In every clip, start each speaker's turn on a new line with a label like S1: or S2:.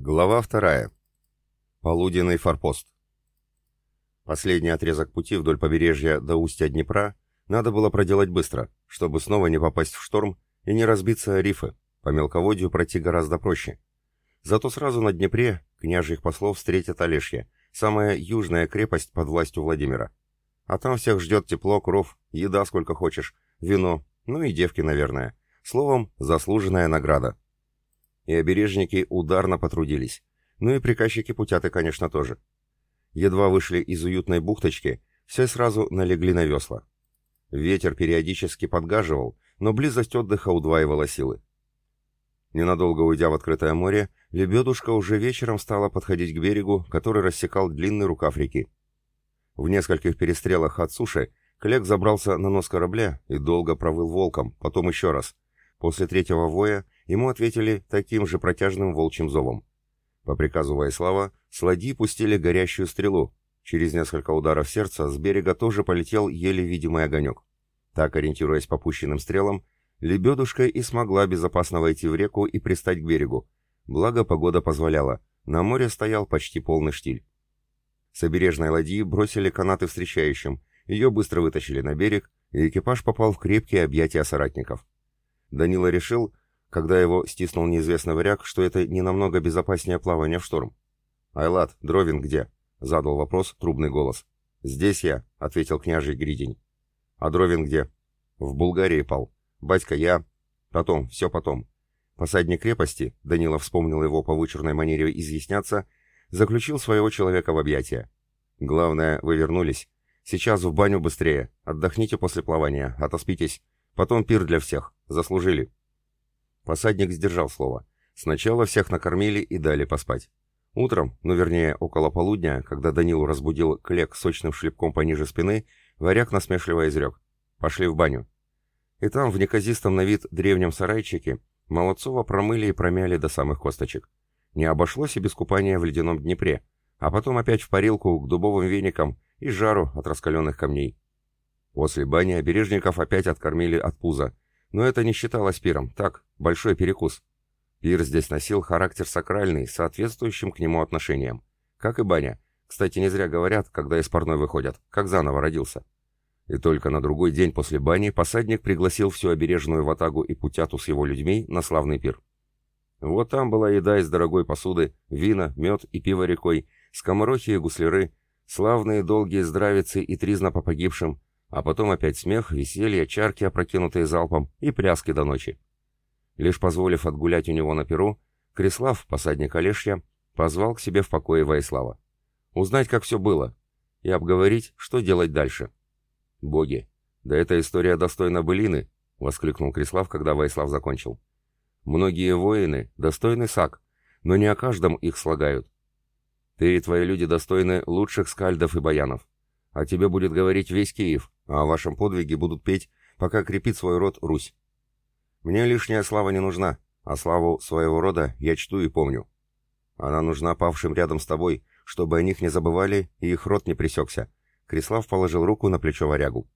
S1: Глава вторая. Полуденный форпост. Последний отрезок пути вдоль побережья до устья Днепра надо было проделать быстро, чтобы снова не попасть в шторм и не разбиться о рифы. По мелководью пройти гораздо проще. Зато сразу на Днепре княжьих послов встретят Олешье, самая южная крепость под властью Владимира. А там всех ждет тепло, кров, еда сколько хочешь, вино, ну и девки, наверное. Словом, заслуженная награда и обережники ударно потрудились. Ну и приказчики путяты, конечно, тоже. Едва вышли из уютной бухточки, все сразу налегли на весла. Ветер периодически подгаживал, но близость отдыха удваивала силы. Ненадолго уйдя в открытое море, лебедушка уже вечером стала подходить к берегу, который рассекал длинный рукав реки. В нескольких перестрелах от суши Клек забрался на нос корабля и долго провыл волком, потом еще раз. После третьего воя ему ответили таким же протяжным волчьим зовом. По приказу Ваислава сладьи пустили горящую стрелу. Через несколько ударов сердца с берега тоже полетел еле видимый огонек. Так, ориентируясь по пущенным стрелам, лебедушка и смогла безопасно войти в реку и пристать к берегу. Благо погода позволяла. На море стоял почти полный штиль. С обережной ладьи бросили канаты встречающим, ее быстро вытащили на берег, и экипаж попал в крепкие объятия соратников. Данила решил, когда его стиснул неизвестный варяг, что это не намного безопаснее плавания в шторм. «Айлат, Дровин где?» — задал вопрос трубный голос. «Здесь я», — ответил княжий Гридень. «А Дровин где?» «В Булгарии пал. Батька, я...» «Потом, все потом». Посадник крепости, Данила вспомнил его по вычурной манере изъясняться, заключил своего человека в объятия. «Главное, вы вернулись. Сейчас в баню быстрее. Отдохните после плавания, отоспитесь. Потом пир для всех. Заслужили». Посадник сдержал слово. Сначала всех накормили и дали поспать. Утром, ну вернее, около полудня, когда Данилу разбудил клек сочным шлепком пониже спины, варяг насмешливо изрек. «Пошли в баню». И там, в неказистом на вид древнем сарайчике, Молодцова промыли и промяли до самых косточек. Не обошлось и без купания в ледяном Днепре, а потом опять в парилку к дубовым веникам и жару от раскаленных камней. После бани обережников опять откормили от пуза, но это не считалось пиром, так, большой перекус. Пир здесь носил характер сакральный, соответствующим к нему отношениям. Как и баня. Кстати, не зря говорят, когда из парной выходят, как заново родился. И только на другой день после бани посадник пригласил всю обережную ватагу и путяту с его людьми на славный пир. Вот там была еда из дорогой посуды, вина, мед и пиво рекой, скоморохи и гусляры, славные долгие здравицы и тризна по погибшим, а потом опять смех, веселье, чарки, опрокинутые залпом, и пляски до ночи. Лишь позволив отгулять у него на перу, Крислав, посадник Олешья, позвал к себе в покое Ваислава. Узнать, как все было, и обговорить, что делать дальше. «Боги, да эта история достойна былины!» — воскликнул Крислав, когда Ваислав закончил. «Многие воины достойны сак, но не о каждом их слагают. Ты и твои люди достойны лучших скальдов и баянов. О тебе будет говорить весь Киев, а о вашем подвиге будут петь, пока крепит свой род Русь. Мне лишняя слава не нужна, а славу своего рода я чту и помню. Она нужна павшим рядом с тобой, чтобы о них не забывали и их род не пресекся. Крислав положил руку на плечо варягу.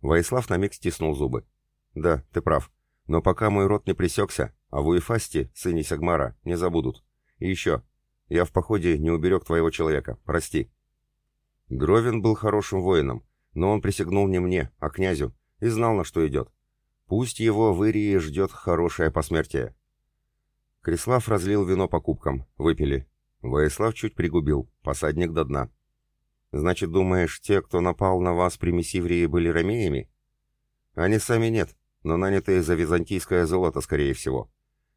S1: Воислав на миг стиснул зубы. «Да, ты прав. Но пока мой род не пресекся, а в Уефасте, сыне Сагмара, не забудут. И еще. Я в походе не уберег твоего человека. Прости». Дровин был хорошим воином, но он присягнул не мне, а князю, и знал, на что идет. Пусть его в Ирии ждет хорошее посмертие. Крислав разлил вино по кубкам, выпили. Воислав чуть пригубил, посадник до дна. «Значит, думаешь, те, кто напал на вас при Мессиврии, были ромеями?» «Они сами нет, но нанятые за византийское золото, скорее всего.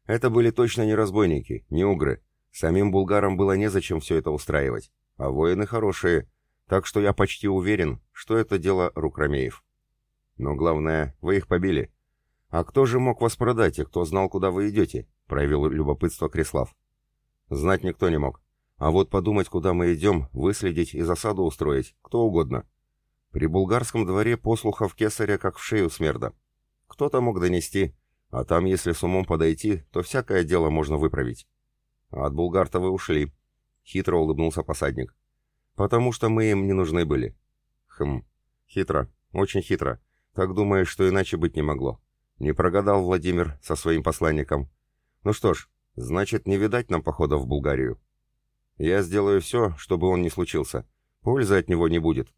S1: Это были точно не разбойники, не угры. Самим булгарам было незачем все это устраивать. А воины хорошие, так что я почти уверен, что это дело рук ромеев. Но главное, вы их побили. А кто же мог вас продать и кто знал, куда вы идете? Проявил любопытство Крислав. Знать никто не мог. А вот подумать, куда мы идем, выследить и засаду устроить, кто угодно. При булгарском дворе послухов кесаря как в шею смерда. Кто-то мог донести, а там, если с умом подойти, то всякое дело можно выправить. А от булгар-то вы ушли. Хитро улыбнулся посадник. Потому что мы им не нужны были. Хм, хитро, очень хитро. Так думаешь, что иначе быть не могло. Не прогадал Владимир со своим посланником. Ну что ж, Значит, не видать нам похода в Булгарию. Я сделаю все, чтобы он не случился. Пользы от него не будет.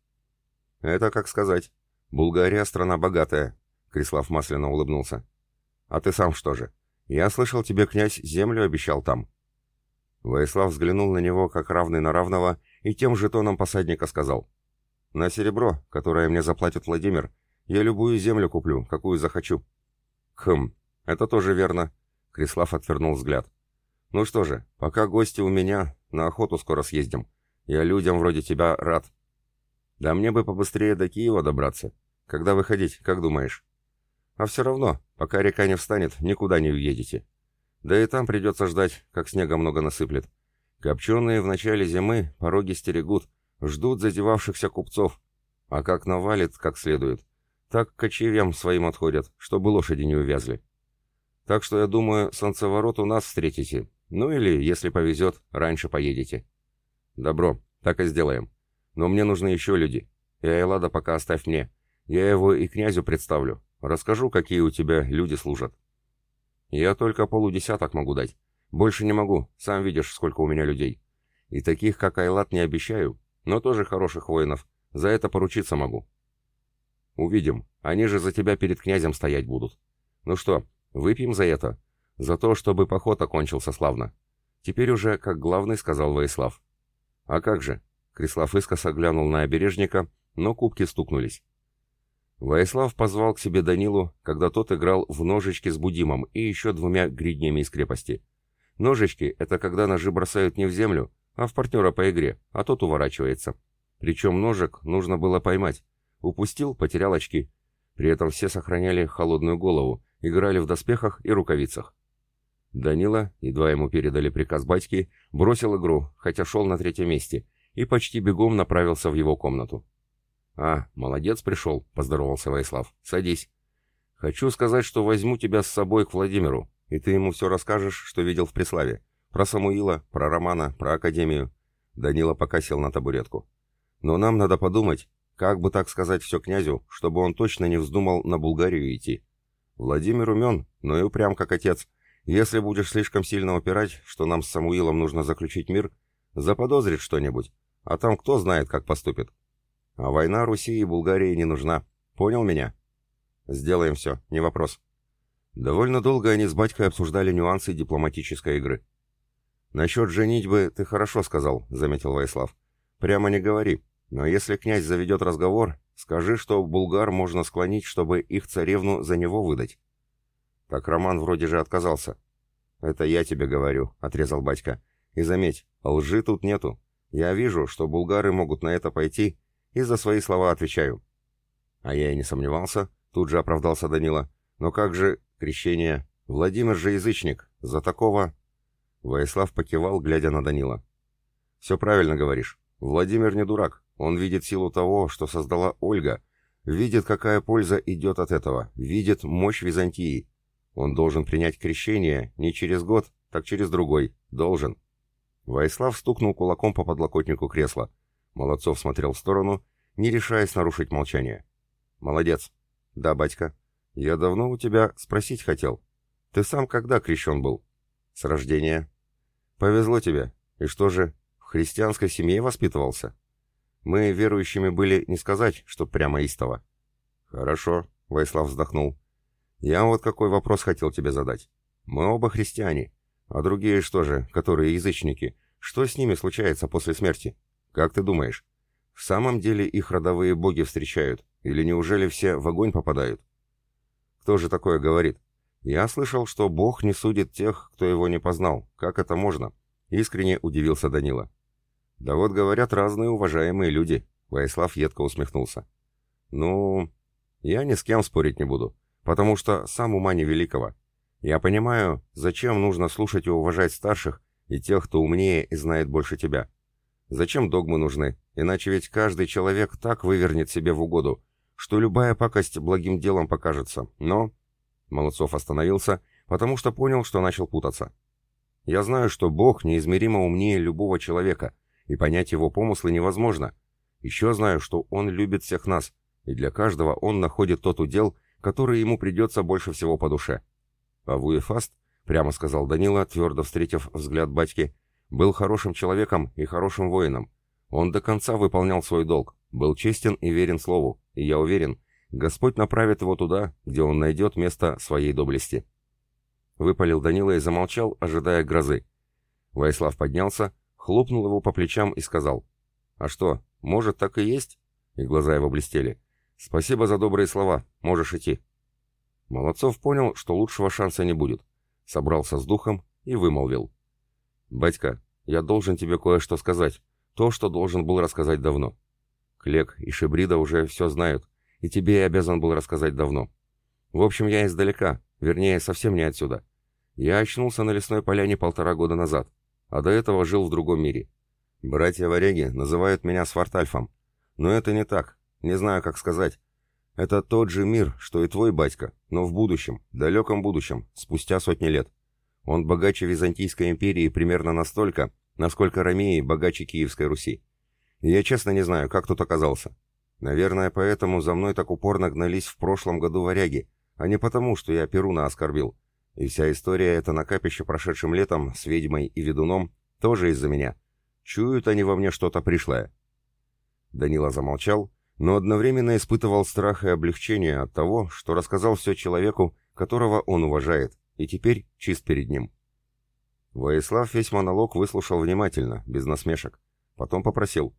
S1: Это как сказать. Булгария страна богатая. Крислав масляно улыбнулся. А ты сам что же? Я слышал, тебе князь землю обещал там. Воислав взглянул на него, как равный на равного, и тем же тоном посадника сказал. «На серебро, которое мне заплатит Владимир, я любую землю куплю, какую захочу». «Хм, это тоже верно», — Крислав отвернул взгляд. «Ну что же, пока гости у меня, на охоту скоро съездим. Я людям вроде тебя рад». «Да мне бы побыстрее до Киева добраться. Когда выходить, как думаешь?» «А все равно, пока река не встанет, никуда не уедете. Да и там придется ждать, как снега много насыплет. Копченые в начале зимы пороги стерегут, ждут зазевавшихся купцов. А как навалит как следует, так кочевьям своим отходят, чтобы лошади не увязли. Так что я думаю, солнцеворот у нас встретите. Ну или, если повезет, раньше поедете. Добро, так и сделаем. Но мне нужны еще люди. И Айлада пока оставь мне. Я его и князю представлю. Расскажу, какие у тебя люди служат. Я только полудесяток могу дать. Больше не могу, сам видишь, сколько у меня людей. И таких, как Айлат, не обещаю, но тоже хороших воинов. За это поручиться могу. Увидим. Они же за тебя перед князем стоять будут. Ну что, выпьем за это? За то, чтобы поход окончился славно. Теперь уже, как главный, сказал Воислав. А как же? Крислав искоса глянул на обережника, но кубки стукнулись. Воислав позвал к себе Данилу, когда тот играл в ножички с Будимом и еще двумя гриднями из крепости. Ножички — это когда ножи бросают не в землю, а в партнера по игре, а тот уворачивается. Причем ножик нужно было поймать. Упустил — потерял очки. При этом все сохраняли холодную голову, играли в доспехах и рукавицах. Данила, едва ему передали приказ батьки, бросил игру, хотя шел на третьем месте, и почти бегом направился в его комнату. «А, молодец пришел», — поздоровался Ваислав. «Садись. Хочу сказать, что возьму тебя с собой к Владимиру, и ты ему все расскажешь, что видел в Преславе. Про Самуила, про Романа, про Академию». Данила пока сел на табуретку. «Но нам надо подумать, как бы так сказать все князю, чтобы он точно не вздумал на Булгарию идти. Владимир умен, но и упрям как отец. Если будешь слишком сильно упирать, что нам с Самуилом нужно заключить мир, заподозрит что-нибудь, а там кто знает, как поступит. А война Руси и Булгарии не нужна. Понял меня? Сделаем все, не вопрос. Довольно долго они с батькой обсуждали нюансы дипломатической игры. «Насчет женитьбы ты хорошо сказал», — заметил Ваислав. «Прямо не говори. Но если князь заведет разговор, скажи, что булгар можно склонить, чтобы их царевну за него выдать». Так Роман вроде же отказался. «Это я тебе говорю», — отрезал батька. «И заметь, лжи тут нету. Я вижу, что булгары могут на это пойти, и за свои слова отвечаю. А я и не сомневался, тут же оправдался Данила. Но как же крещение? Владимир же язычник, за такого... Воислав покивал, глядя на Данила. «Все правильно говоришь. Владимир не дурак. Он видит силу того, что создала Ольга. Видит, какая польза идет от этого. Видит мощь Византии. Он должен принять крещение не через год, так через другой. Должен». Воислав стукнул кулаком по подлокотнику кресла. Молодцов смотрел в сторону, не решаясь нарушить молчание. «Молодец». «Да, батька. Я давно у тебя спросить хотел. Ты сам когда крещен был?» «С рождения». «Повезло тебе. И что же, в христианской семье воспитывался?» «Мы верующими были не сказать, что прямо истово». «Хорошо», — Вайслав вздохнул. «Я вот какой вопрос хотел тебе задать. Мы оба христиане. А другие что же, которые язычники, что с ними случается после смерти?» Как ты думаешь, в самом деле их родовые боги встречают, или неужели все в огонь попадают? Кто же такое говорит? Я слышал, что Бог не судит тех, кто его не познал. Как это можно? Искренне удивился Данила. Да вот говорят разные уважаемые люди. Ваислав едко усмехнулся. Ну, я ни с кем спорить не буду, потому что сам ума невеликого. Я понимаю, зачем нужно слушать и уважать старших и тех, кто умнее и знает больше тебя. Зачем догмы нужны? Иначе ведь каждый человек так вывернет себе в угоду, что любая пакость благим делом покажется. Но...» Молодцов остановился, потому что понял, что начал путаться. «Я знаю, что Бог неизмеримо умнее любого человека, и понять его помыслы невозможно. Еще знаю, что Он любит всех нас, и для каждого Он находит тот удел, который ему придется больше всего по душе. А Вуефаст прямо сказал Данила, твердо встретив взгляд батьки, был хорошим человеком и хорошим воином. Он до конца выполнял свой долг, был честен и верен слову, и я уверен, Господь направит его туда, где он найдет место своей доблести. Выпалил Данила и замолчал, ожидая грозы. Ваислав поднялся, хлопнул его по плечам и сказал, «А что, может, так и есть?» И глаза его блестели. «Спасибо за добрые слова, можешь идти». Молодцов понял, что лучшего шанса не будет. Собрался с духом и вымолвил. «Батька, я должен тебе кое-что сказать. То, что должен был рассказать давно. Клек и Шибрида уже все знают, и тебе я обязан был рассказать давно. В общем, я издалека, вернее, совсем не отсюда. Я очнулся на лесной поляне полтора года назад, а до этого жил в другом мире. Братья-варяги называют меня Свартальфом. Но это не так, не знаю, как сказать. Это тот же мир, что и твой батька, но в будущем, далеком будущем, спустя сотни лет. Он богаче Византийской империи примерно настолько, насколько Ромеи богаче Киевской Руси. И я честно не знаю, как тут оказался. Наверное, поэтому за мной так упорно гнались в прошлом году варяги, а не потому, что я Перуна оскорбил. И вся история эта на капище прошедшим летом с ведьмой и ведуном тоже из-за меня. Чуют они во мне что-то пришлое. Данила замолчал, но одновременно испытывал страх и облегчение от того, что рассказал все человеку, которого он уважает, и теперь чист перед ним. Воислав весь монолог выслушал внимательно, без насмешек. Потом попросил.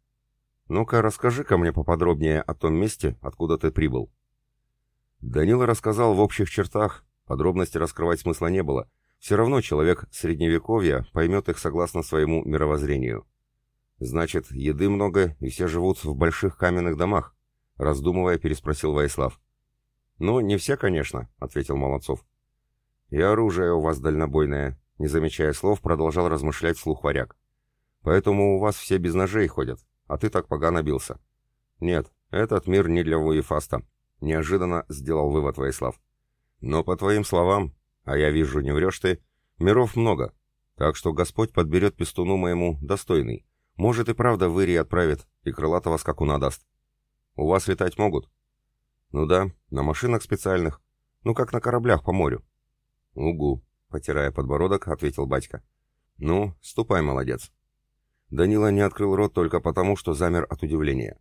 S1: «Ну-ка, расскажи-ка мне поподробнее о том месте, откуда ты прибыл». Данила рассказал в общих чертах, подробности раскрывать смысла не было. Все равно человек средневековья поймет их согласно своему мировоззрению. «Значит, еды много, и все живут в больших каменных домах?» Раздумывая, переспросил Ваислав. «Ну, не все, конечно», — ответил Молодцов. «И оружие у вас дальнобойное», — не замечая слов, продолжал размышлять вслух варяг. «Поэтому у вас все без ножей ходят, а ты так погано бился». «Нет, этот мир не для Вуефаста», — неожиданно сделал вывод Ваислав. «Но по твоим словам, а я вижу, не врешь ты, миров много, так что Господь подберет пестуну моему достойный, может и правда в Ирии отправит, и крылатого скакуна даст. У вас летать могут? Ну да, на машинах специальных. Ну как на кораблях по морю. Угу, потирая подбородок, ответил батька. Ну, ступай, молодец. Данила не открыл рот только потому, что замер от удивления.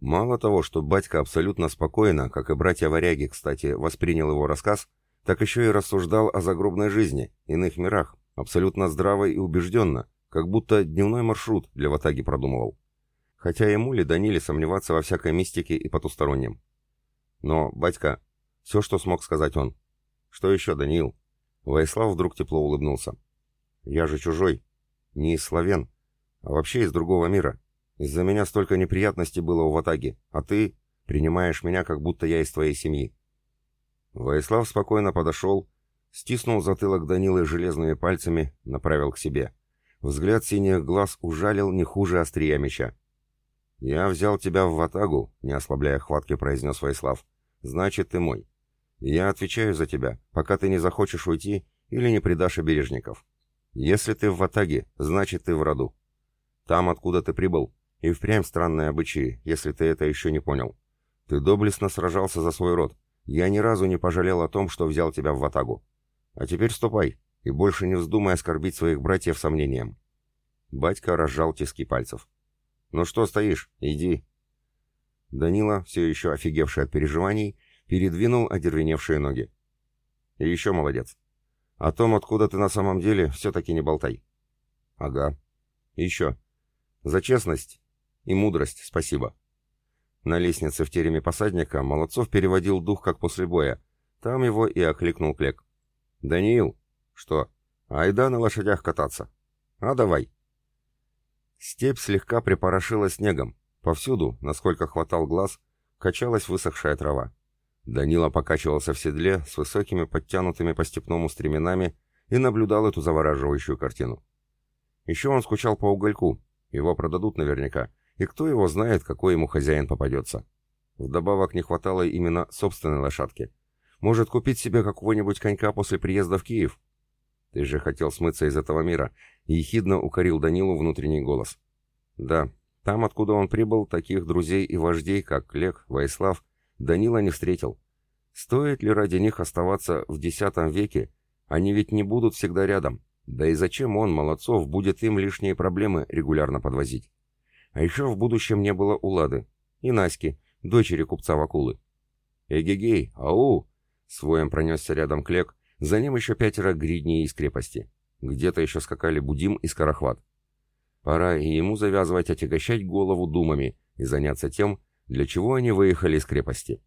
S1: Мало того, что батька абсолютно спокойно, как и братья-варяги, кстати, воспринял его рассказ, так еще и рассуждал о загробной жизни, иных мирах, абсолютно здраво и убежденно, как будто дневной маршрут для Ватаги продумывал. Хотя ему ли Даниле сомневаться во всякой мистике и потустороннем. Но, батька, все, что смог сказать он. Что еще, Даниил? Ваислав вдруг тепло улыбнулся. Я же чужой, не из славян, а вообще из другого мира. Из-за меня столько неприятностей было у Ватаги, а ты принимаешь меня, как будто я из твоей семьи. Ваислав спокойно подошел, стиснул затылок Данилы железными пальцами, направил к себе. Взгляд синих глаз ужалил не хуже острия меча. «Я взял тебя в ватагу», — не ослабляя хватки, произнес Ваислав. «Значит, ты мой. Я отвечаю за тебя, пока ты не захочешь уйти или не предашь обережников. Если ты в ватаге, значит, ты в роду. Там, откуда ты прибыл, и впрямь странные обычаи, если ты это еще не понял. Ты доблестно сражался за свой род. Я ни разу не пожалел о том, что взял тебя в ватагу. А теперь ступай, и больше не вздумай оскорбить своих братьев сомнением. Батька разжал тиски пальцев. «Ну что стоишь? Иди!» Данила, все еще офигевший от переживаний, передвинул одервеневшие ноги. «И еще молодец. О том, откуда ты на самом деле, все-таки не болтай». «Ага. Еще. За честность и мудрость спасибо». На лестнице в тереме посадника Молодцов переводил дух, как после боя. Там его и окликнул Клек. «Даниил, «Что? Айда на лошадях кататься. А давай». Степь слегка припорошила снегом. Повсюду, насколько хватал глаз, качалась высохшая трава. Данила покачивался в седле с высокими подтянутыми по степному стременами и наблюдал эту завораживающую картину. Еще он скучал по угольку, его продадут наверняка, и кто его знает, какой ему хозяин попадется. Вдобавок не хватало именно собственной лошадки. Может купить себе какого-нибудь конька после приезда в Киев? «Ты же хотел смыться из этого мира», — ехидно укорил Данилу внутренний голос. «Да, там, откуда он прибыл, таких друзей и вождей, как Лег, Ваислав, Данила не встретил. Стоит ли ради них оставаться в X веке, Они ведь не будут всегда рядом. Да и зачем он, Молодцов, будет им лишние проблемы регулярно подвозить? А еще в будущем не было Улады и Наськи, дочери купца Вакулы. «Эгегей, ау!» — своем пронесся рядом Клек, за ним еще пятеро гридней из крепости. Где-то еще скакали Будим и Скорохват. Пора и ему завязывать отягощать голову думами и заняться тем, для чего они выехали из крепости.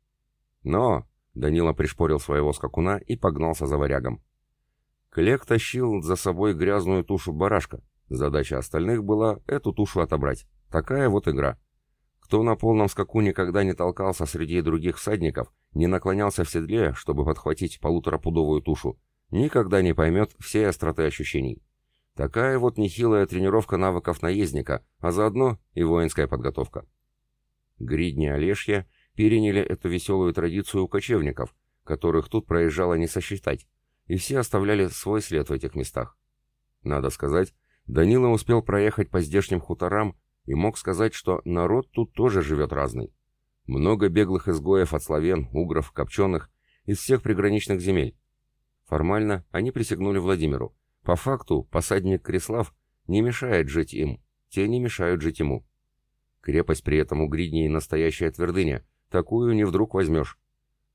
S1: «Но!» — Данила пришпорил своего скакуна и погнался за варягом. Клек тащил за собой грязную тушу барашка. Задача остальных была эту тушу отобрать. Такая вот игра. Кто на полном скаку никогда не толкался среди других всадников, не наклонялся в седле, чтобы подхватить полуторапудовую тушу, никогда не поймет всей остроты ощущений. Такая вот нехилая тренировка навыков наездника, а заодно и воинская подготовка. Гридни Олешья переняли эту веселую традицию у кочевников, которых тут проезжало не сосчитать, и все оставляли свой след в этих местах. Надо сказать, Данила успел проехать по здешним хуторам и мог сказать, что народ тут тоже живет разный. Много беглых изгоев от славян, угров, копченых, из всех приграничных земель. Формально они присягнули Владимиру. По факту посадник Крислав не мешает жить им, те не мешают жить ему. Крепость при этом у Гридней настоящая твердыня, такую не вдруг возьмешь.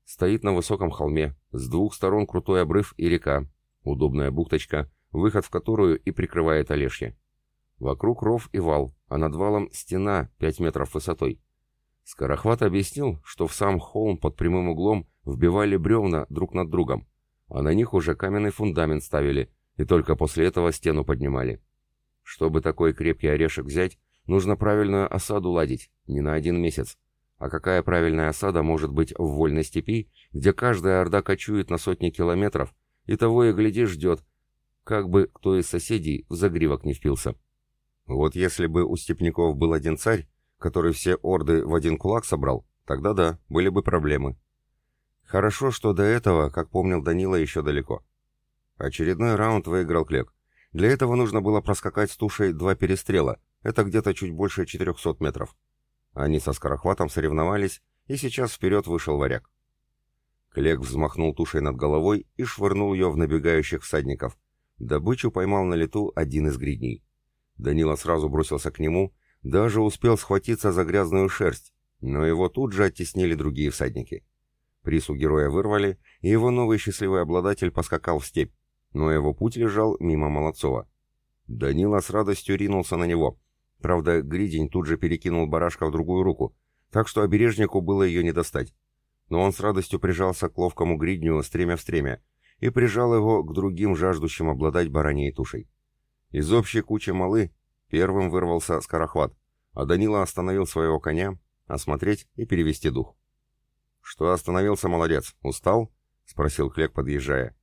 S1: Стоит на высоком холме, с двух сторон крутой обрыв и река, удобная бухточка, выход в которую и прикрывает Олешье. Вокруг ров и вал, а над валом стена 5 метров высотой. Скорохват объяснил, что в сам холм под прямым углом вбивали бревна друг над другом, а на них уже каменный фундамент ставили, и только после этого стену поднимали. Чтобы такой крепкий орешек взять, нужно правильную осаду ладить, не на один месяц. А какая правильная осада может быть в вольной степи, где каждая орда кочует на сотни километров, и того и гляди ждет, как бы кто из соседей в загривок не впился. Вот если бы у степняков был один царь, который все орды в один кулак собрал, тогда да, были бы проблемы. Хорошо, что до этого, как помнил Данила, еще далеко. Очередной раунд выиграл Клек. Для этого нужно было проскакать с тушей два перестрела, это где-то чуть больше 400 метров. Они со скорохватом соревновались, и сейчас вперед вышел варяг. Клек взмахнул тушей над головой и швырнул ее в набегающих всадников. Добычу поймал на лету один из гридней. Данила сразу бросился к нему, даже успел схватиться за грязную шерсть, но его тут же оттеснили другие всадники. Приз у героя вырвали, и его новый счастливый обладатель поскакал в степь, но его путь лежал мимо Молодцова. Данила с радостью ринулся на него. Правда, Гридень тут же перекинул барашка в другую руку, так что обережнику было ее не достать. Но он с радостью прижался к ловкому Гридню стремя в стремя и прижал его к другим жаждущим обладать бараньей тушей. Из общей кучи малы первым вырвался скорохват, а Данила остановил своего коня, осмотреть и перевести дух. «Что остановился, молодец? Устал?» — спросил Клек, подъезжая.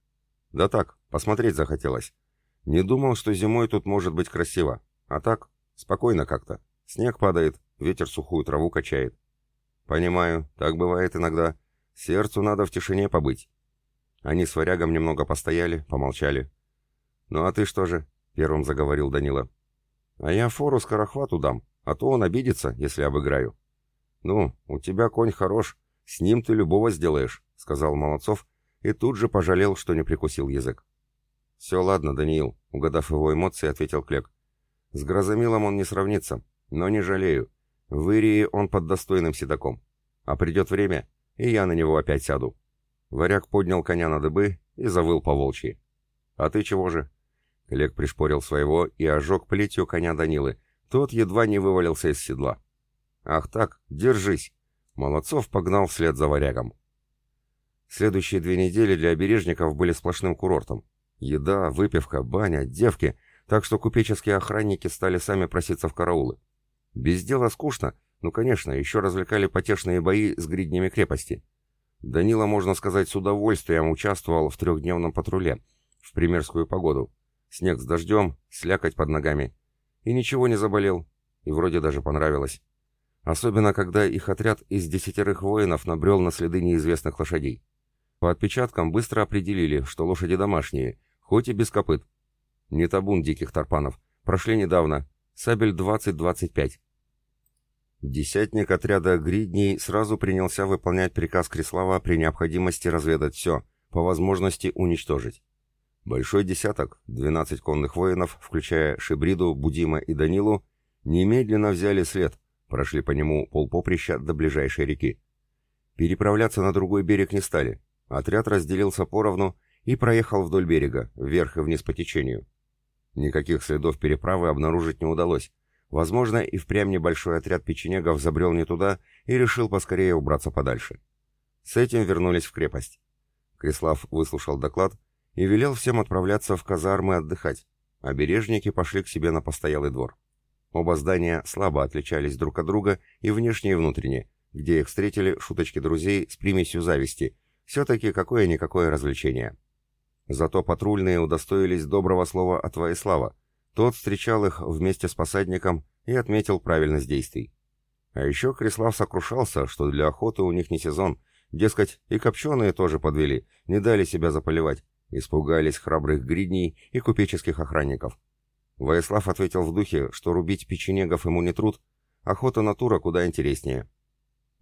S1: «Да так, посмотреть захотелось. Не думал, что зимой тут может быть красиво. А так, спокойно как-то. Снег падает, ветер сухую траву качает. Понимаю, так бывает иногда. Сердцу надо в тишине побыть». Они с варягом немного постояли, помолчали. «Ну а ты что же? Первым заговорил Данила. А я фору скорохвату дам, а то он обидится, если обыграю. Ну, у тебя конь хорош, с ним ты любого сделаешь, сказал Молодцов и тут же пожалел, что не прикусил язык. «Все ладно, Даниил», — угадав его эмоции, ответил Клек. «С Грозомилом он не сравнится, но не жалею. В Ирии он под достойным седаком. А придет время, и я на него опять сяду». Варяг поднял коня на дыбы и завыл по волчьи. «А ты чего же?» Олег пришпорил своего и ожег плетью коня Данилы. Тот едва не вывалился из седла. «Ах так, держись!» Молодцов погнал вслед за варягом. Следующие две недели для обережников были сплошным курортом. Еда, выпивка, баня, девки, так что купеческие охранники стали сами проситься в караулы. Без дела скучно, ну, конечно, еще развлекали потешные бои с гриднями крепости. Данила, можно сказать, с удовольствием участвовал в трехдневном патруле, в примерскую погоду, Снег с дождем, слякоть под ногами. И ничего не заболел. И вроде даже понравилось. Особенно, когда их отряд из десятерых воинов набрел на следы неизвестных лошадей. По отпечаткам быстро определили, что лошади домашние, хоть и без копыт. Не табун диких тарпанов. Прошли недавно. Сабель 20-25. Десятник отряда гридней сразу принялся выполнять приказ Крислава при необходимости разведать все, по возможности уничтожить. Большой десяток, 12 конных воинов, включая Шибриду, Будима и Данилу, немедленно взяли след, прошли по нему полпоприща до ближайшей реки. Переправляться на другой берег не стали. Отряд разделился поровну и проехал вдоль берега, вверх и вниз по течению. Никаких следов переправы обнаружить не удалось. Возможно, и впрямь небольшой отряд печенегов забрел не туда и решил поскорее убраться подальше. С этим вернулись в крепость. Крислав выслушал доклад и велел всем отправляться в казармы отдыхать, а бережники пошли к себе на постоялый двор. Оба здания слабо отличались друг от друга и внешне, и внутренне, где их встретили шуточки друзей с примесью зависти. Все-таки какое-никакое развлечение. Зато патрульные удостоились доброго слова от Воислава. Тот встречал их вместе с посадником и отметил правильность действий. А еще Крислав сокрушался, что для охоты у них не сезон, дескать, и копченые тоже подвели, не дали себя заполивать, Испугались храбрых гридней и купеческих охранников. Воислав ответил в духе, что рубить печенегов ему не труд, охота натура куда интереснее.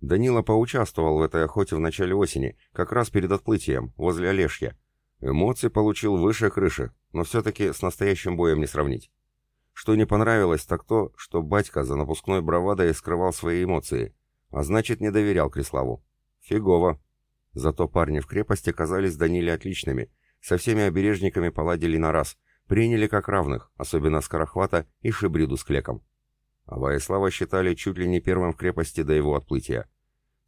S1: Данила поучаствовал в этой охоте в начале осени, как раз перед отплытием, возле Олешья. Эмоций получил выше крыши, но все-таки с настоящим боем не сравнить. Что не понравилось, так то, что батька за напускной бравадой скрывал свои эмоции, а значит не доверял Криславу. Фигово. Зато парни в крепости казались Даниле отличными, со всеми обережниками поладили на раз, приняли как равных, особенно Скорохвата и Шибриду с Клеком. А Ваислава считали чуть ли не первым в крепости до его отплытия.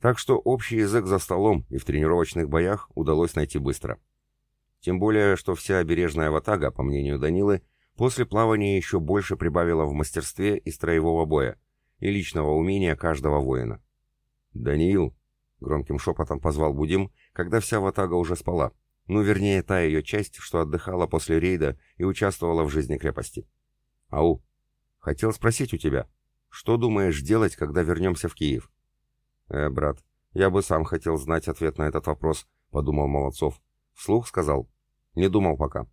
S1: Так что общий язык за столом и в тренировочных боях удалось найти быстро. Тем более, что вся обережная ватага, по мнению Данилы, после плавания еще больше прибавила в мастерстве и строевого боя, и личного умения каждого воина. «Даниил!» — громким шепотом позвал Будим, когда вся ватага уже спала, ну, вернее, та ее часть, что отдыхала после рейда и участвовала в жизни крепости. Ау, хотел спросить у тебя, что думаешь делать, когда вернемся в Киев? Э, брат, я бы сам хотел знать ответ на этот вопрос, подумал Молодцов. Вслух сказал. Не думал пока.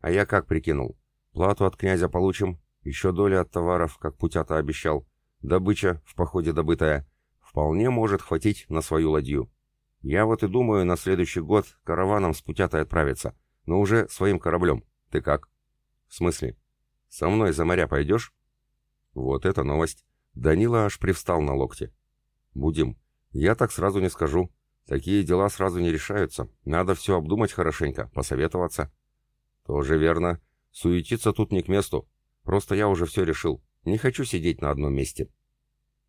S1: А я как прикинул? Плату от князя получим, еще доля от товаров, как Путята обещал. Добыча, в походе добытая, вполне может хватить на свою ладью. Я вот и думаю на следующий год караваном с путятой отправиться, но уже своим кораблем. Ты как? В смысле? Со мной за моря пойдешь? Вот это новость. Данила аж привстал на локте. Будем. Я так сразу не скажу. Такие дела сразу не решаются. Надо все обдумать хорошенько, посоветоваться. Тоже верно. Суетиться тут не к месту. Просто я уже все решил. Не хочу сидеть на одном месте.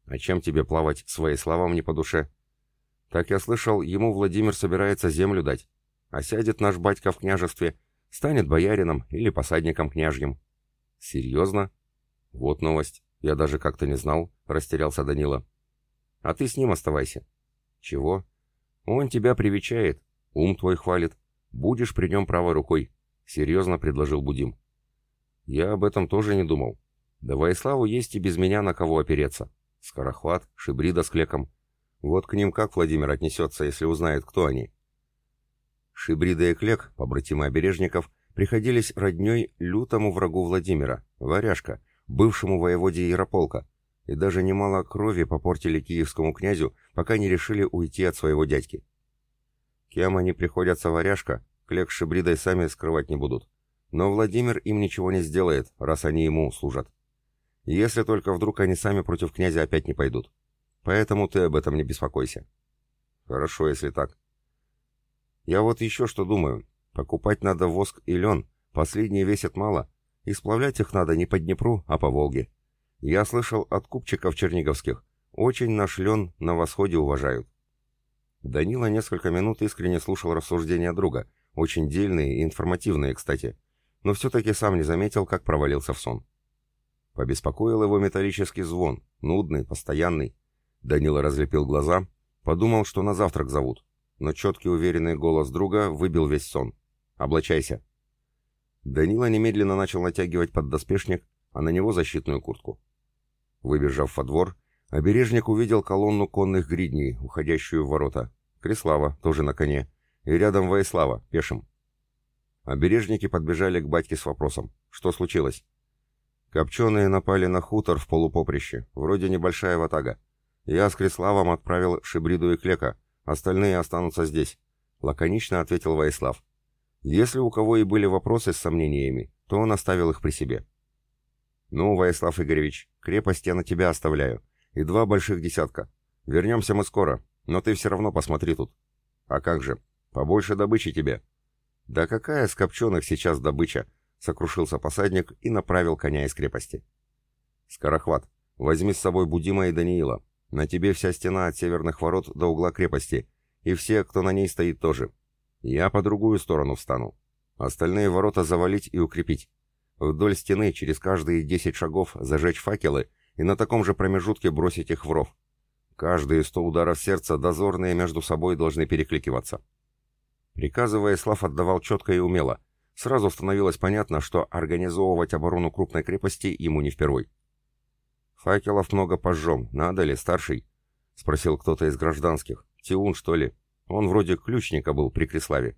S1: А чем тебе плавать свои словам не по душе? Так я слышал, ему Владимир собирается землю дать. А сядет наш батька в княжестве, станет боярином или посадником княжьим. Серьезно? Вот новость. Я даже как-то не знал, растерялся Данила. А ты с ним оставайся. Чего? Он тебя привечает, ум твой хвалит. Будешь при нем правой рукой. Серьезно предложил Будим. Я об этом тоже не думал. Да славу есть и без меня на кого опереться. Скорохват, Шибрида с Клеком. Вот к ним как Владимир отнесется, если узнает, кто они? Шибрида и Клек, побратимы обережников, приходились родней лютому врагу Владимира, Варяжка, бывшему воеводе Ярополка, и даже немало крови попортили киевскому князю, пока не решили уйти от своего дядьки. Кем они приходятся Варяжка, Клек с Шибридой сами скрывать не будут. Но Владимир им ничего не сделает, раз они ему служат. Если только вдруг они сами против князя опять не пойдут. Поэтому ты об этом не беспокойся. Хорошо, если так. Я вот еще что думаю. Покупать надо воск и лен. Последние весят мало. И сплавлять их надо не по Днепру, а по Волге. Я слышал от купчиков черниговских. Очень наш лен на восходе уважают. Данила несколько минут искренне слушал рассуждения друга. Очень дельные и информативные, кстати. Но все-таки сам не заметил, как провалился в сон. Побеспокоил его металлический звон, нудный, постоянный. Данила разлепил глаза, подумал, что на завтрак зовут, но четкий уверенный голос друга выбил весь сон. «Облачайся!» Данила немедленно начал натягивать поддоспешник, а на него защитную куртку. Выбежав во двор, обережник увидел колонну конных гридней, уходящую в ворота. Креслава, тоже на коне, и рядом Воислава, пешим. Обережники подбежали к батьке с вопросом. Что случилось? Копченые напали на хутор в полупоприще, вроде небольшая ватага. «Я с Криславом отправил Шибриду и Клека, остальные останутся здесь», — лаконично ответил Ваислав. Если у кого и были вопросы с сомнениями, то он оставил их при себе. «Ну, Ваислав Игоревич, крепость я на тебя оставляю, и два больших десятка. Вернемся мы скоро, но ты все равно посмотри тут». «А как же? Побольше добычи тебе». «Да какая с копченых сейчас добыча?» — сокрушился посадник и направил коня из крепости. «Скорохват, возьми с собой Будима и Даниила. На тебе вся стена от северных ворот до угла крепости, и все, кто на ней стоит, тоже. Я по другую сторону встану. Остальные ворота завалить и укрепить. Вдоль стены через каждые десять шагов зажечь факелы и на таком же промежутке бросить их в ров. Каждые сто ударов сердца дозорные между собой должны перекликиваться. Приказывая, Слав отдавал четко и умело. Сразу становилось понятно, что организовывать оборону крупной крепости ему не впервой. «Факелов много пожжем. Надо ли, старший?» — спросил кто-то из гражданских. «Тиун, что ли? Он вроде ключника был при Криславе».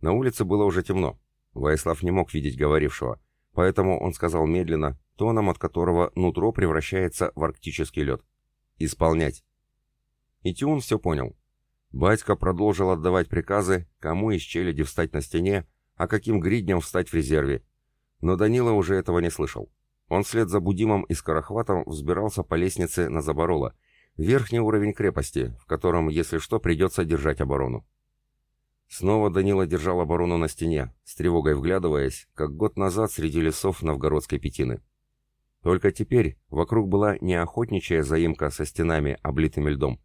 S1: На улице было уже темно. Ваислав не мог видеть говорившего, поэтому он сказал медленно, тоном от которого нутро превращается в арктический лед. «Исполнять». И Тиун все понял. Батька продолжил отдавать приказы, кому из челяди встать на стене, а каким гридням встать в резерве. Но Данила уже этого не слышал. Он вслед за Будимом и Скорохватом взбирался по лестнице на Заборола, верхний уровень крепости, в котором, если что, придется держать оборону. Снова Данила держал оборону на стене, с тревогой вглядываясь, как год назад среди лесов Новгородской Петины. Только теперь вокруг была не охотничья заимка со стенами, облитыми льдом,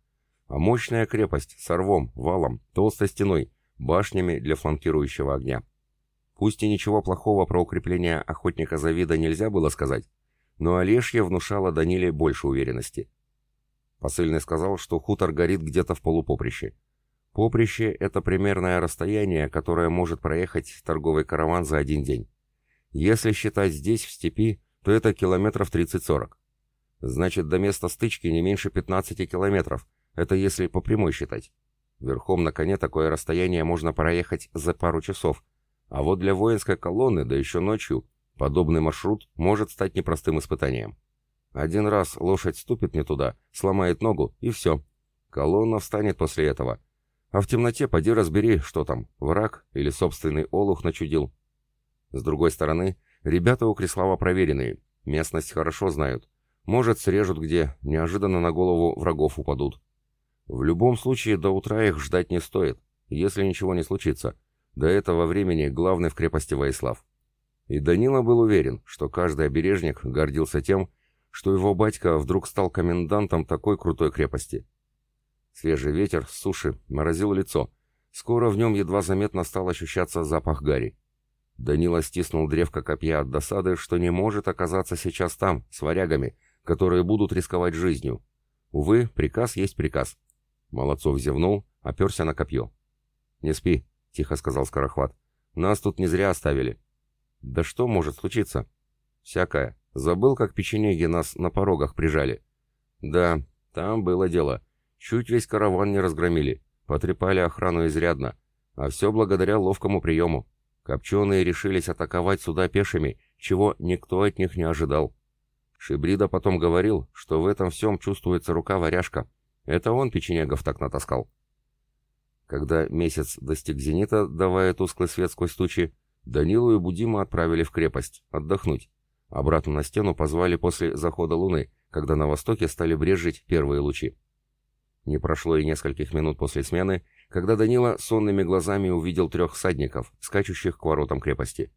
S1: а мощная крепость с рвом, валом, толстой стеной, башнями для фланкирующего огня. Пусть и ничего плохого про укрепление охотника Завида нельзя было сказать, но Олешье внушало Даниле больше уверенности. Посыльный сказал, что хутор горит где-то в полупоприще. Поприще — это примерное расстояние, которое может проехать торговый караван за один день. Если считать здесь, в степи, то это километров 30-40. Значит, до места стычки не меньше 15 километров, это если по прямой считать. Верхом на коне такое расстояние можно проехать за пару часов, а вот для воинской колонны, да еще ночью, подобный маршрут может стать непростым испытанием. Один раз лошадь ступит не туда, сломает ногу, и все. Колонна встанет после этого. А в темноте поди разбери, что там, враг или собственный олух начудил. С другой стороны, ребята у Крислава проверенные, местность хорошо знают. Может, срежут где, неожиданно на голову врагов упадут. В любом случае, до утра их ждать не стоит, если ничего не случится. До этого времени главный в крепости Воислав. И Данила был уверен, что каждый обережник гордился тем, что его батька вдруг стал комендантом такой крутой крепости. Свежий ветер с суши морозил лицо. Скоро в нем едва заметно стал ощущаться запах гари. Данила стиснул древко копья от досады, что не может оказаться сейчас там, с варягами, которые будут рисковать жизнью. Увы, приказ есть приказ. Молодцов зевнул, оперся на копье. «Не спи», — тихо сказал Скорохват. «Нас тут не зря оставили». «Да что может случиться?» «Всякое. Забыл, как печенеги нас на порогах прижали». «Да, там было дело. Чуть весь караван не разгромили. Потрепали охрану изрядно. А все благодаря ловкому приему. Копченые решились атаковать сюда пешими, чего никто от них не ожидал. Шибрида потом говорил, что в этом всем чувствуется рука варяжка. Это он печенегов так натаскал. Когда месяц достиг зенита, давая тусклый свет сквозь тучи, Данилу и Будима отправили в крепость, отдохнуть. Обратно на стену позвали после захода луны, когда на востоке стали брежить первые лучи. Не прошло и нескольких минут после смены, когда Данила сонными глазами увидел трех всадников, скачущих к воротам крепости.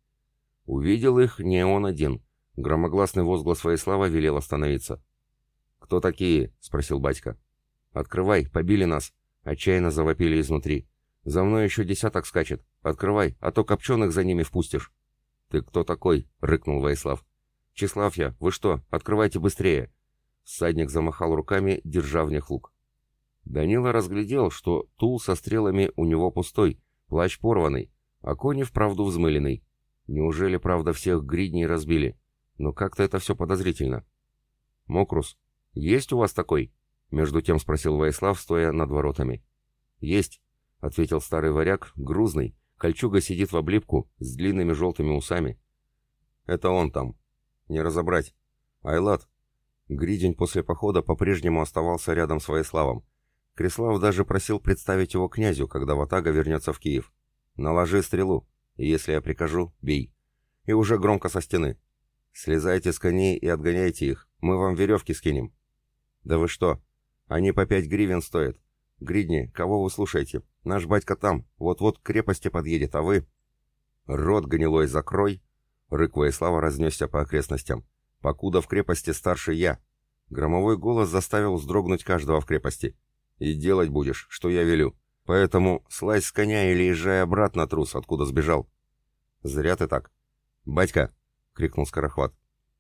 S1: Увидел их не он один. Громогласный возглас своей славы велел остановиться. «Кто такие?» — спросил батька. «Открывай, побили нас!» Отчаянно завопили изнутри. «За мной еще десяток скачет. Открывай, а то копченых за ними впустишь». «Ты кто такой?» — рыкнул Ваислав. «Числав я. Вы что? Открывайте быстрее!» Всадник замахал руками, держа в них лук. Данила разглядел, что тул со стрелами у него пустой, плащ порванный, а кони вправду взмыленный. Неужели, правда, всех гридней разбили? Но как-то это все подозрительно. «Мокрус, есть у вас такой?» Между тем спросил Ваислав, стоя над воротами. «Есть», — ответил старый варяг, грузный. Кольчуга сидит в облипку, с длинными желтыми усами. «Это он там. Не разобрать. Айлат». Гридень после похода по-прежнему оставался рядом с Ваиславом. Крислав даже просил представить его князю, когда Ватага вернется в Киев. «Наложи стрелу. и если я прикажу, бей. И уже громко со стены. Слезайте с коней и отгоняйте их, мы вам веревки скинем. Да вы что? Они по пять гривен стоят. Гридни, кого вы слушаете? Наш батька там, вот-вот к крепости подъедет, а вы... Рот гнилой закрой, рык слава разнесся по окрестностям. Покуда в крепости старше я. Громовой голос заставил вздрогнуть каждого в крепости. И делать будешь, что я велю. Поэтому слазь с коня или езжай обратно, трус, откуда сбежал. Зря ты так. Батька, крикнул Скорохват.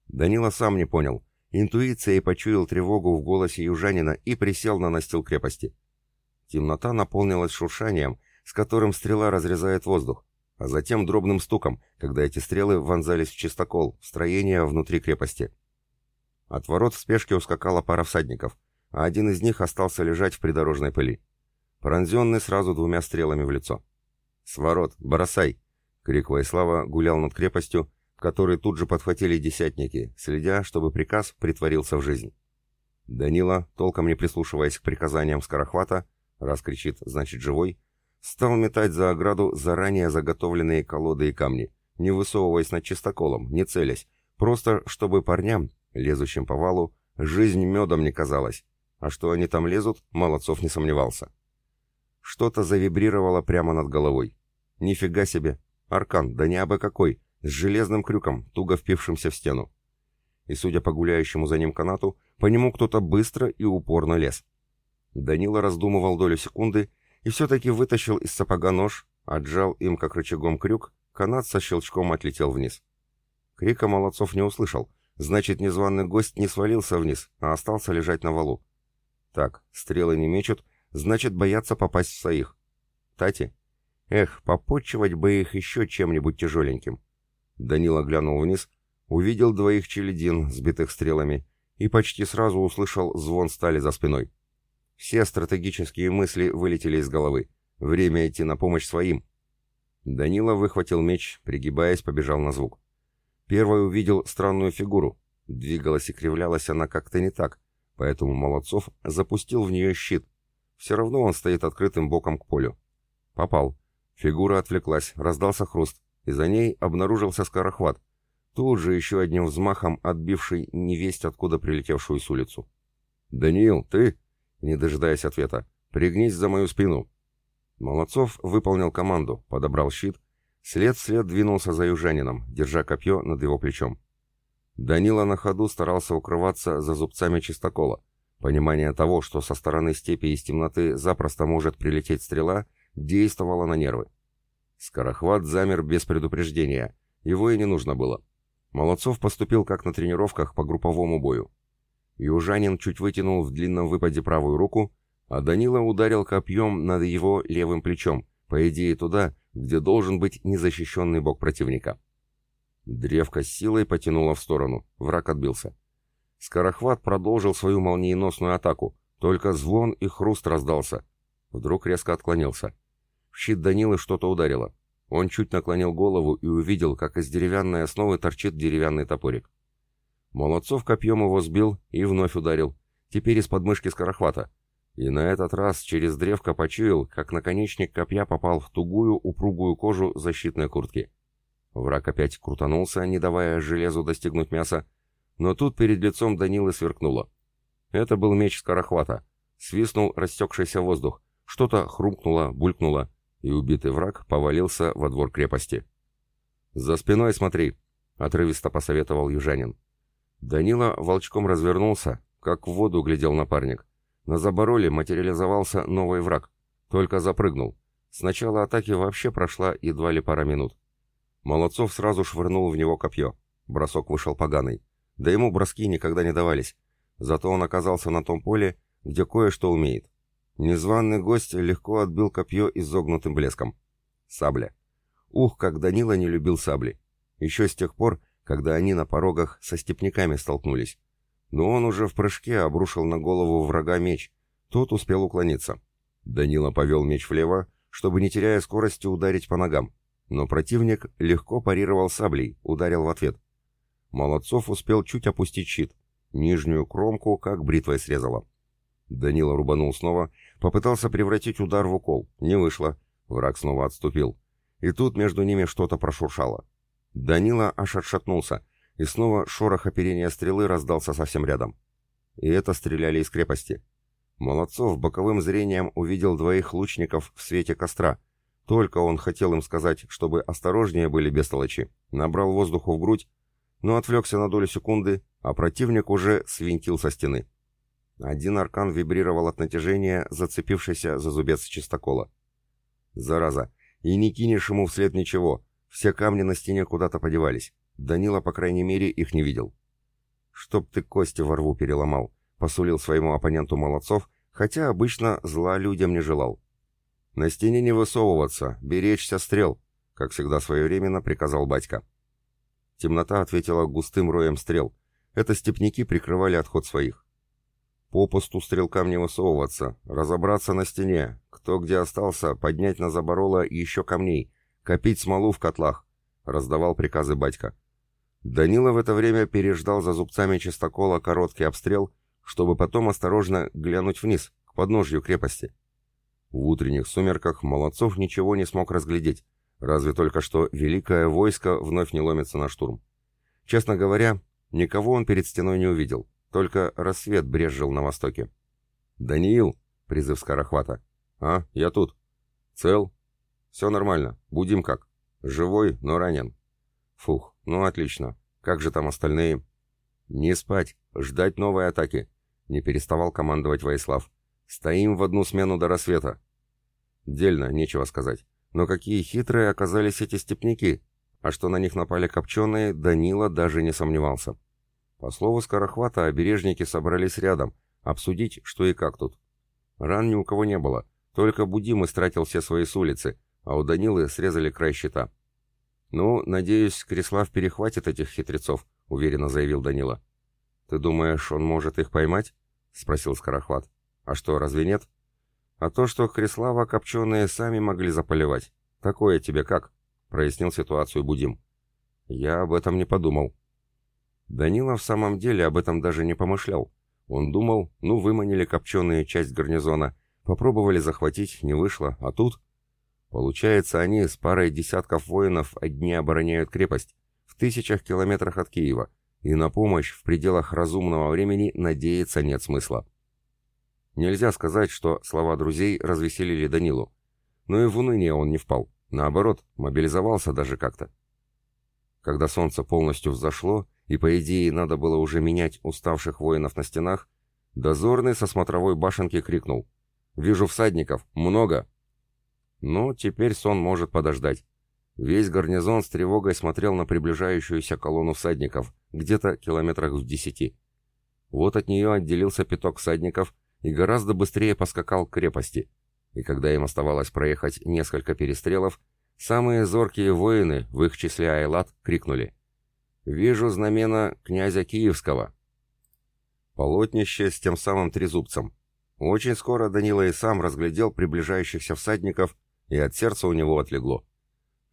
S1: Данила сам не понял. Интуицией почуял тревогу в голосе южанина и присел на настил крепости. Темнота наполнилась шуршанием, с которым стрела разрезает воздух, а затем дробным стуком, когда эти стрелы вонзались в чистокол, в строение внутри крепости. От ворот в спешке ускакала пара всадников, а один из них остался лежать в придорожной пыли. Пронзенный сразу двумя стрелами в лицо. «С ворот! Бросай!» Крик Ваислава гулял над крепостью, который тут же подхватили десятники, следя, чтобы приказ притворился в жизнь. Данила, толком не прислушиваясь к приказаниям Скорохвата, раз кричит, значит живой, стал метать за ограду заранее заготовленные колоды и камни, не высовываясь над чистоколом, не целясь, просто чтобы парням, лезущим по валу, жизнь медом не казалась, а что они там лезут, Молодцов не сомневался. Что-то завибрировало прямо над головой. Нифига себе! Аркан, да не абы какой! с железным крюком, туго впившимся в стену. И, судя по гуляющему за ним канату, по нему кто-то быстро и упорно лез. Данила раздумывал долю секунды и все-таки вытащил из сапога нож, отжал им как рычагом крюк, канат со щелчком отлетел вниз. Крика молодцов не услышал, значит, незваный гость не свалился вниз, а остался лежать на валу. Так, стрелы не мечут, значит, боятся попасть в своих. Тати? Эх, попотчевать бы их еще чем-нибудь тяжеленьким. Данила глянул вниз, увидел двоих челядин, сбитых стрелами, и почти сразу услышал звон стали за спиной. Все стратегические мысли вылетели из головы. Время идти на помощь своим. Данила выхватил меч, пригибаясь, побежал на звук. Первый увидел странную фигуру. Двигалась и кривлялась она как-то не так, поэтому Молодцов запустил в нее щит. Все равно он стоит открытым боком к полю. Попал. Фигура отвлеклась, раздался хруст и за ней обнаружился скорохват, тут же еще одним взмахом отбивший невесть откуда прилетевшую с улицу. «Даниил, ты?» Не дожидаясь ответа. «Пригнись за мою спину!» Молодцов выполнил команду, подобрал щит, след вслед двинулся за южанином, держа копье над его плечом. Данила на ходу старался укрываться за зубцами чистокола. Понимание того, что со стороны степи из темноты запросто может прилететь стрела, действовало на нервы. Скорохват замер без предупреждения. Его и не нужно было. Молодцов поступил как на тренировках по групповому бою. Южанин чуть вытянул в длинном выпаде правую руку, а Данила ударил копьем над его левым плечом, по идее туда, где должен быть незащищенный бок противника. Древко силой потянуло в сторону, враг отбился. Скорохват продолжил свою молниеносную атаку, только звон и хруст раздался. Вдруг резко отклонился. В щит Данилы что-то ударило. Он чуть наклонил голову и увидел, как из деревянной основы торчит деревянный топорик. Молодцов копьем его сбил и вновь ударил, теперь из подмышки скорохвата. И на этот раз через древко почуял, как наконечник копья попал в тугую, упругую кожу защитной куртки. Враг опять крутанулся, не давая железу достигнуть мяса, но тут перед лицом Данилы сверкнуло. Это был меч скорохвата. Свистнул растекшийся воздух. Что-то хрумкнуло, булькнуло и убитый враг повалился во двор крепости. «За спиной смотри!» — отрывисто посоветовал южанин. Данила волчком развернулся, как в воду глядел напарник. На забороле материализовался новый враг, только запрыгнул. С начала атаки вообще прошла едва ли пара минут. Молодцов сразу швырнул в него копье. Бросок вышел поганый. Да ему броски никогда не давались. Зато он оказался на том поле, где кое-что умеет. Незваный гость легко отбил копье изогнутым блеском. Сабля. Ух, как Данила не любил сабли. Еще с тех пор, когда они на порогах со степняками столкнулись. Но он уже в прыжке обрушил на голову врага меч. Тот успел уклониться. Данила повел меч влево, чтобы, не теряя скорости, ударить по ногам. Но противник легко парировал саблей, ударил в ответ. Молодцов успел чуть опустить щит. Нижнюю кромку как бритвой срезало. Данила рубанул снова, попытался превратить удар в укол. Не вышло. Враг снова отступил. и тут между ними что-то прошуршало. Данила аж отшатнулся, и снова шорох оперения стрелы раздался совсем рядом. И это стреляли из крепости. Молодцов боковым зрением увидел двоих лучников в свете костра. Только он хотел им сказать, чтобы осторожнее были бестолочи, набрал воздуху в грудь, но отвлекся на долю секунды, а противник уже свинтил со стены. Один аркан вибрировал от натяжения, зацепившийся за зубец чистокола. Зараза! И не кинешь ему вслед ничего. Все камни на стене куда-то подевались. Данила, по крайней мере, их не видел. «Чтоб ты кости во рву переломал», — посулил своему оппоненту Молодцов, хотя обычно зла людям не желал. «На стене не высовываться, беречься стрел», — как всегда своевременно приказал батька. Темнота ответила густым роем стрел. Это степняки прикрывали отход своих. Попусту стрелкам не высовываться, разобраться на стене, кто где остался, поднять на заборола еще камней, копить смолу в котлах, — раздавал приказы батька. Данила в это время переждал за зубцами чистокола короткий обстрел, чтобы потом осторожно глянуть вниз, к подножью крепости. В утренних сумерках Молодцов ничего не смог разглядеть, разве только что великое войско вновь не ломится на штурм. Честно говоря, никого он перед стеной не увидел, только рассвет брезжил на востоке. «Даниил!» — призыв Скорохвата. «А, я тут». «Цел?» «Все нормально. Будим как?» «Живой, но ранен». «Фух, ну отлично. Как же там остальные?» «Не спать, ждать новой атаки», — не переставал командовать Воислав. «Стоим в одну смену до рассвета». Дельно, нечего сказать. Но какие хитрые оказались эти степняки, а что на них напали копченые, Данила даже не сомневался. По слову Скорохвата, обережники собрались рядом, обсудить, что и как тут. Ран ни у кого не было, только Будим истратил все свои с улицы, а у Данилы срезали край щита. «Ну, надеюсь, Крислав перехватит этих хитрецов», — уверенно заявил Данила. «Ты думаешь, он может их поймать?» — спросил Скорохват. «А что, разве нет?» «А то, что Крислава копченые сами могли заполивать. Такое тебе как?» — прояснил ситуацию Будим. «Я об этом не подумал», Данила в самом деле об этом даже не помышлял. Он думал, ну выманили копченые часть гарнизона, попробовали захватить, не вышло, а тут... Получается, они с парой десятков воинов одни обороняют крепость, в тысячах километрах от Киева, и на помощь в пределах разумного времени надеяться нет смысла. Нельзя сказать, что слова друзей развеселили Данилу. Но и в уныние он не впал. Наоборот, мобилизовался даже как-то. Когда солнце полностью взошло, и по идее надо было уже менять уставших воинов на стенах, дозорный со смотровой башенки крикнул «Вижу всадников! Много!» Но теперь сон может подождать. Весь гарнизон с тревогой смотрел на приближающуюся колонну всадников, где-то километрах в десяти. Вот от нее отделился пяток всадников и гораздо быстрее поскакал к крепости. И когда им оставалось проехать несколько перестрелов, самые зоркие воины, в их числе Айлат, крикнули Вижу знамена князя Киевского. Полотнище с тем самым трезубцем. Очень скоро Данила и сам разглядел приближающихся всадников, и от сердца у него отлегло.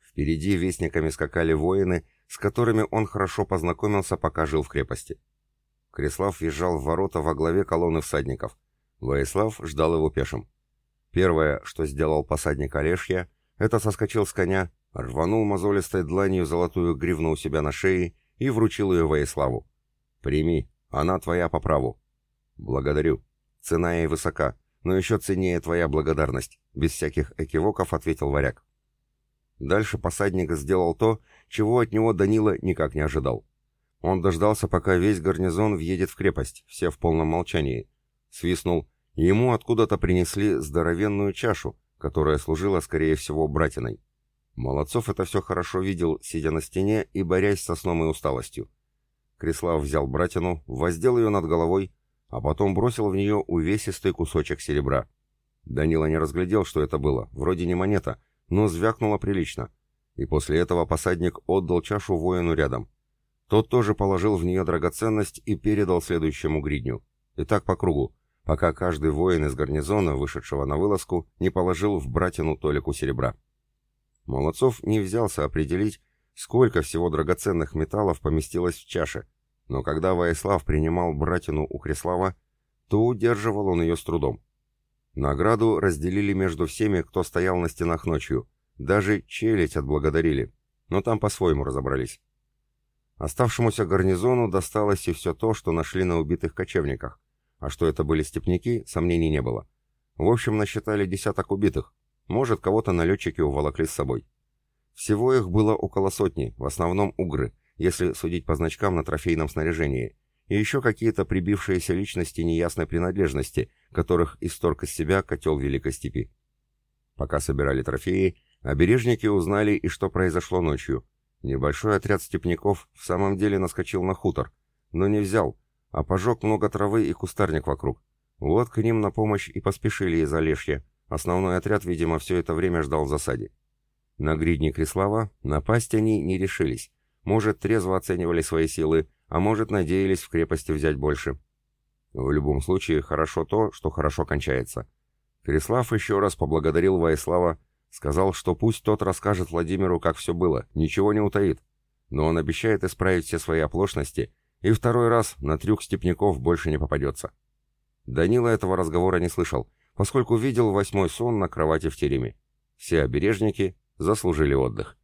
S1: Впереди вестниками скакали воины, с которыми он хорошо познакомился, пока жил в крепости. Крислав въезжал в ворота во главе колонны всадников. Воислав ждал его пешим. Первое, что сделал посадник Олешья, это соскочил с коня, рванул мозолистой дланью золотую гривну у себя на шее и вручил ее Воиславу. «Прими, она твоя по праву». «Благодарю. Цена ей высока, но еще ценнее твоя благодарность», — без всяких экивоков ответил варяг. Дальше посадник сделал то, чего от него Данила никак не ожидал. Он дождался, пока весь гарнизон въедет в крепость, все в полном молчании. Свистнул, ему откуда-то принесли здоровенную чашу, которая служила, скорее всего, братиной. Молодцов это все хорошо видел, сидя на стене и борясь со сном и усталостью. Крислав взял братину, воздел ее над головой, а потом бросил в нее увесистый кусочек серебра. Данила не разглядел, что это было, вроде не монета, но звякнуло прилично. И после этого посадник отдал чашу воину рядом. Тот тоже положил в нее драгоценность и передал следующему гридню. И так по кругу, пока каждый воин из гарнизона, вышедшего на вылазку, не положил в братину толику серебра. Молодцов не взялся определить, сколько всего драгоценных металлов поместилось в чаше, но когда Ваислав принимал братину у Креслава, то удерживал он ее с трудом. Награду разделили между всеми, кто стоял на стенах ночью, Даже челядь отблагодарили, но там по-своему разобрались. Оставшемуся гарнизону досталось и все то, что нашли на убитых кочевниках, а что это были степняки, сомнений не было. В общем, насчитали десяток убитых, может, кого-то налетчики уволокли с собой. Всего их было около сотни, в основном угры, если судить по значкам на трофейном снаряжении, и еще какие-то прибившиеся личности неясной принадлежности, которых исторг из себя котел Великой Степи. Пока собирали трофеи, обережники узнали и что произошло ночью. Небольшой отряд степняков в самом деле наскочил на хутор, но не взял, а пожег много травы и кустарник вокруг. Вот к ним на помощь и поспешили из Олешья. Основной отряд, видимо, все это время ждал в засаде. На гридни Крислава напасть они не решились. Может, трезво оценивали свои силы, а может, надеялись в крепости взять больше. В любом случае, хорошо то, что хорошо кончается. Крислав еще раз поблагодарил Ваислава, сказал, что пусть тот расскажет Владимиру, как все было, ничего не утаит. Но он обещает исправить все свои оплошности, и второй раз на трюк степняков больше не попадется. Данила этого разговора не слышал, поскольку видел восьмой сон на кровати в тереме. Все обережники заслужили отдых.